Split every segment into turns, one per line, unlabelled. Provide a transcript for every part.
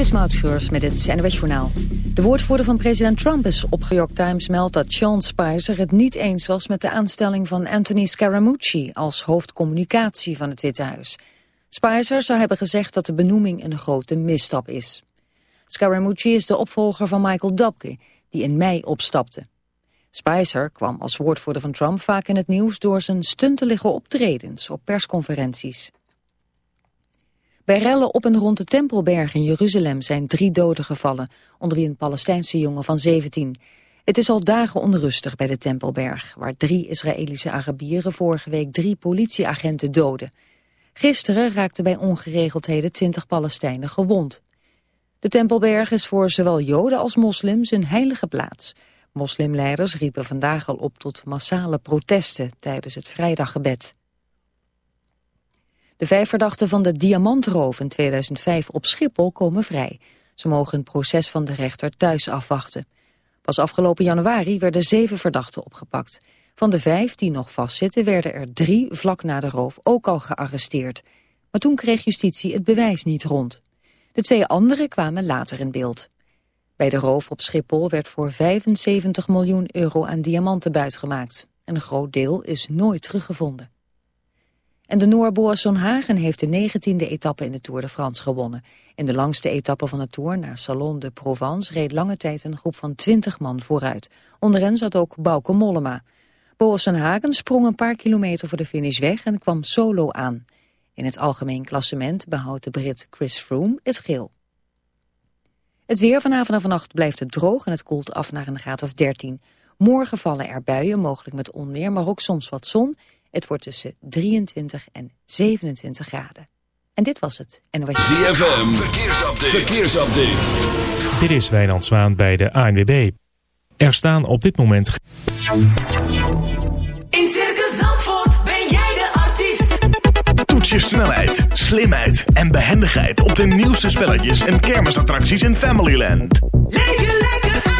Dit is Maud met het NWS Journaal. De woordvoerder van president Trump is op New York Times meldt dat Sean Spicer het niet eens was met de aanstelling van Anthony Scaramucci als hoofdcommunicatie van het Witte Huis. Spicer zou hebben gezegd dat de benoeming een grote misstap is. Scaramucci is de opvolger van Michael Dubke, die in mei opstapte. Spicer kwam als woordvoerder van Trump vaak in het nieuws door zijn stuntelige optredens op persconferenties. Bij rellen op en rond de Tempelberg in Jeruzalem zijn drie doden gevallen, onder wie een Palestijnse jongen van 17. Het is al dagen onrustig bij de Tempelberg, waar drie Israëlische Arabieren vorige week drie politieagenten doden. Gisteren raakten bij ongeregeldheden twintig Palestijnen gewond. De Tempelberg is voor zowel Joden als moslims een heilige plaats. Moslimleiders riepen vandaag al op tot massale protesten tijdens het vrijdaggebed. De vijf verdachten van de diamantroof in 2005 op Schiphol komen vrij. Ze mogen een proces van de rechter thuis afwachten. Pas afgelopen januari werden zeven verdachten opgepakt. Van de vijf die nog vastzitten werden er drie vlak na de roof ook al gearresteerd. Maar toen kreeg justitie het bewijs niet rond. De twee anderen kwamen later in beeld. Bij de roof op Schiphol werd voor 75 miljoen euro aan diamanten buitgemaakt. En een groot deel is nooit teruggevonden. En de Noorboer Hagen heeft de negentiende etappe in de Tour de France gewonnen. In de langste etappe van de Tour naar Salon de Provence reed lange tijd een groep van 20 man vooruit. Onder hen zat ook Bauke Mollema. Boas Hagen sprong een paar kilometer voor de finish weg en kwam solo aan. In het algemeen klassement behoudt de Brit Chris Froome het geel. Het weer vanavond en vannacht blijft het droog en het koelt af naar een graad of 13. Morgen vallen er buien, mogelijk met onweer, maar ook soms wat zon. Het wordt tussen 23 en 27 graden. En dit was het. En was
ZFM, verkeersupdate. verkeersupdate.
Dit is Wijnand Zwaan bij de ANWB. Er staan op dit moment...
In Circus Zandvoort ben jij de artiest.
Toets je snelheid, slimheid en behendigheid... op de nieuwste spelletjes en kermisattracties in Familyland.
Leef je lekker uit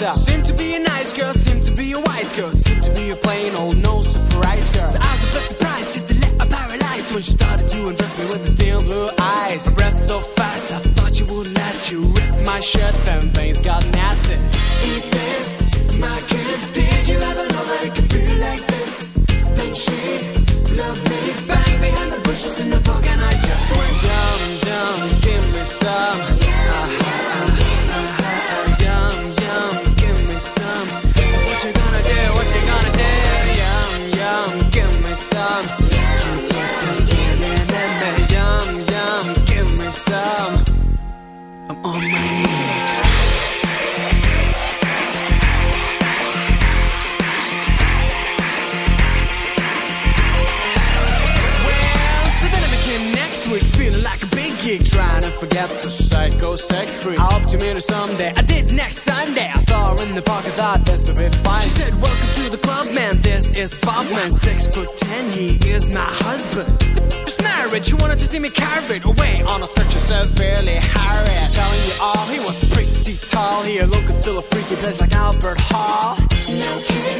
Showstopper. Seemed to be a nice girl, seem to be a wise girl, seem to be a plain old no surprise girl. So I was a bit surprised, just a little paralyzed when she started to undress me with the steel blue eyes. Her breath so fast, I thought you would last. You ripped my shirt, then psycho sex freak. I hope to meet her someday. I did next Sunday. I saw her in the park. I thought this would be fine. She said, "Welcome to the club, man. This is Bob, man. Six foot ten. He is my husband." Just married. She wanted to see me carried away on a stretcher severely harried. Telling you all, he was pretty tall. He looked and feel a freaky place like Albert Hall. No kiss,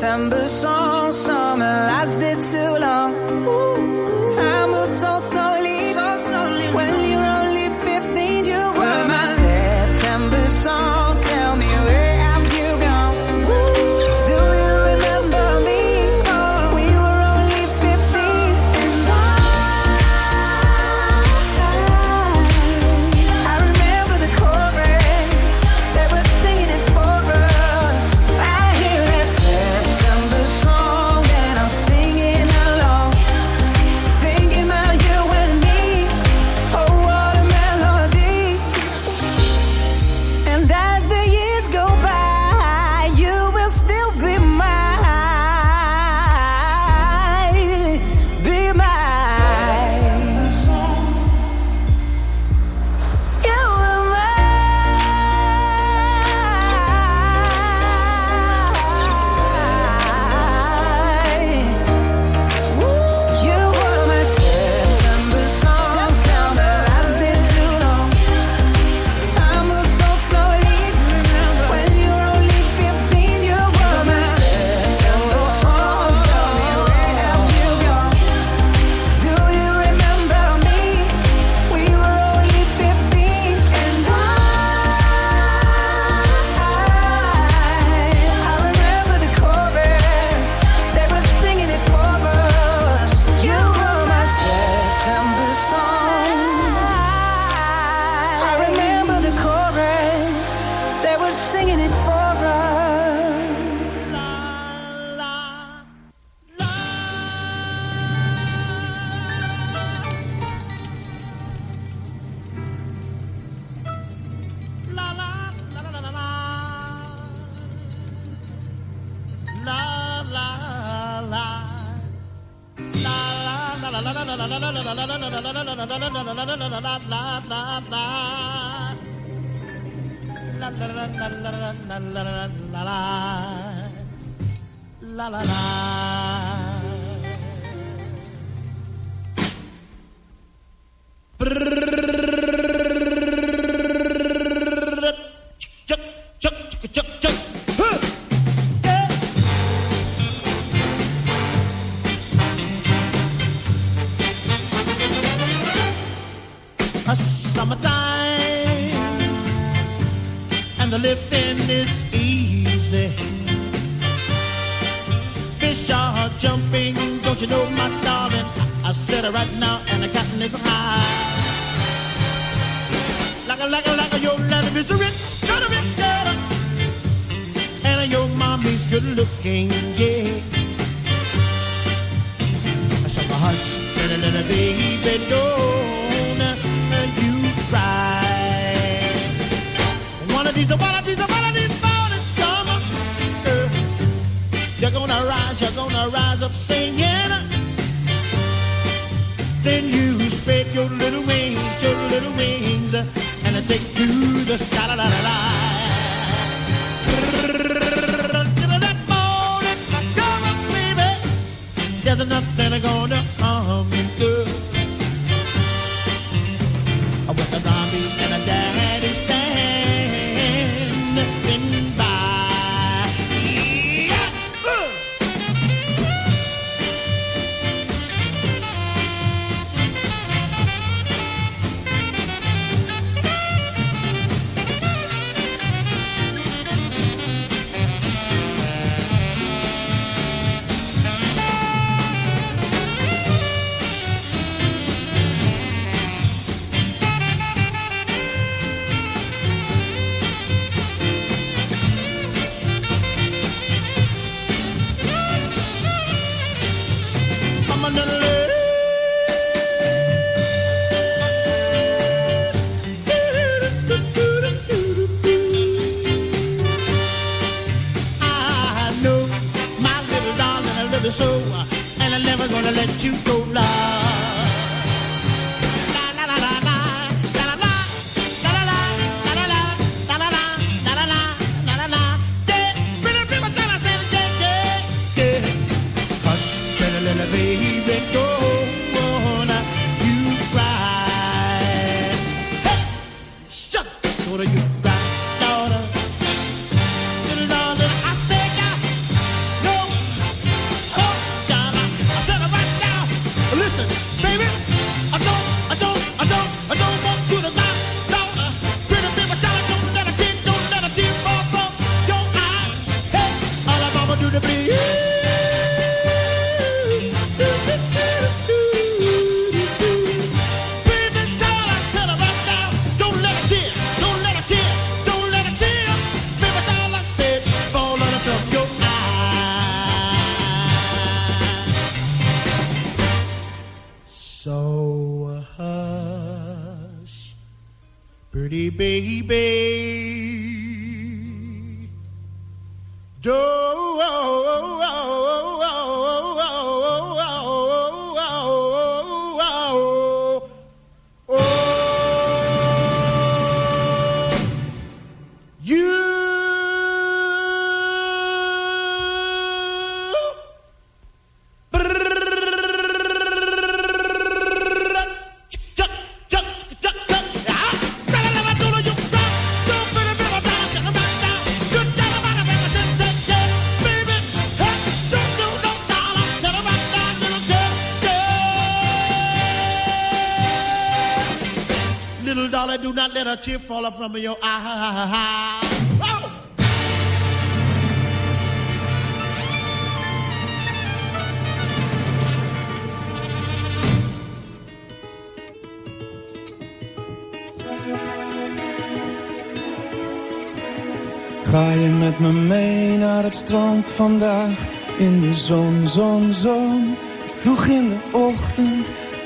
September song,
a tear falling from your ah, eye. Oh!
Ga je met me mee naar het strand vandaag? In de zon, zon, zon. Vroeg in de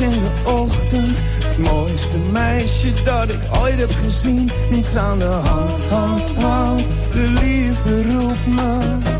in de ochtend. Het mooiste meisje dat ik ooit heb gezien. Niets aan de hand, hand, hand. De liefde roep me.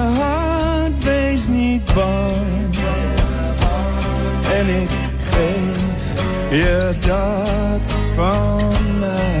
bang. En ik
geef je dat van mij.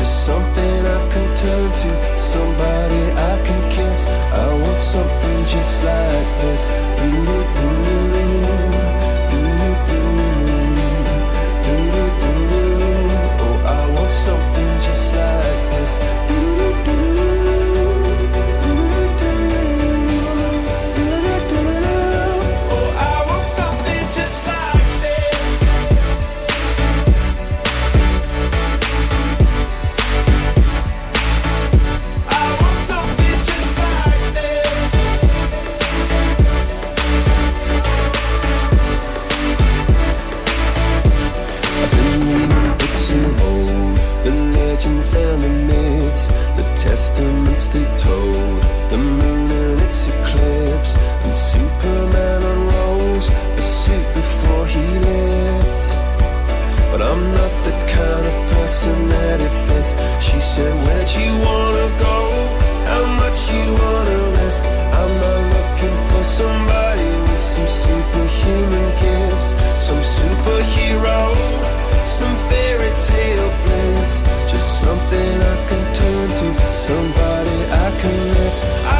Just something I can turn to, somebody I can kiss. I want something just like this. Do-do-do, do-do-do, do-do-do. Oh, I want something just like this. Do-do-do, Oh, some superhuman gifts, some superhero, some fairy tale bliss. Just something I can turn to, somebody I can miss. I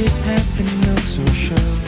it happen, I'm so sure.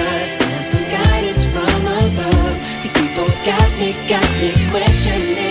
Got me, got me questioning.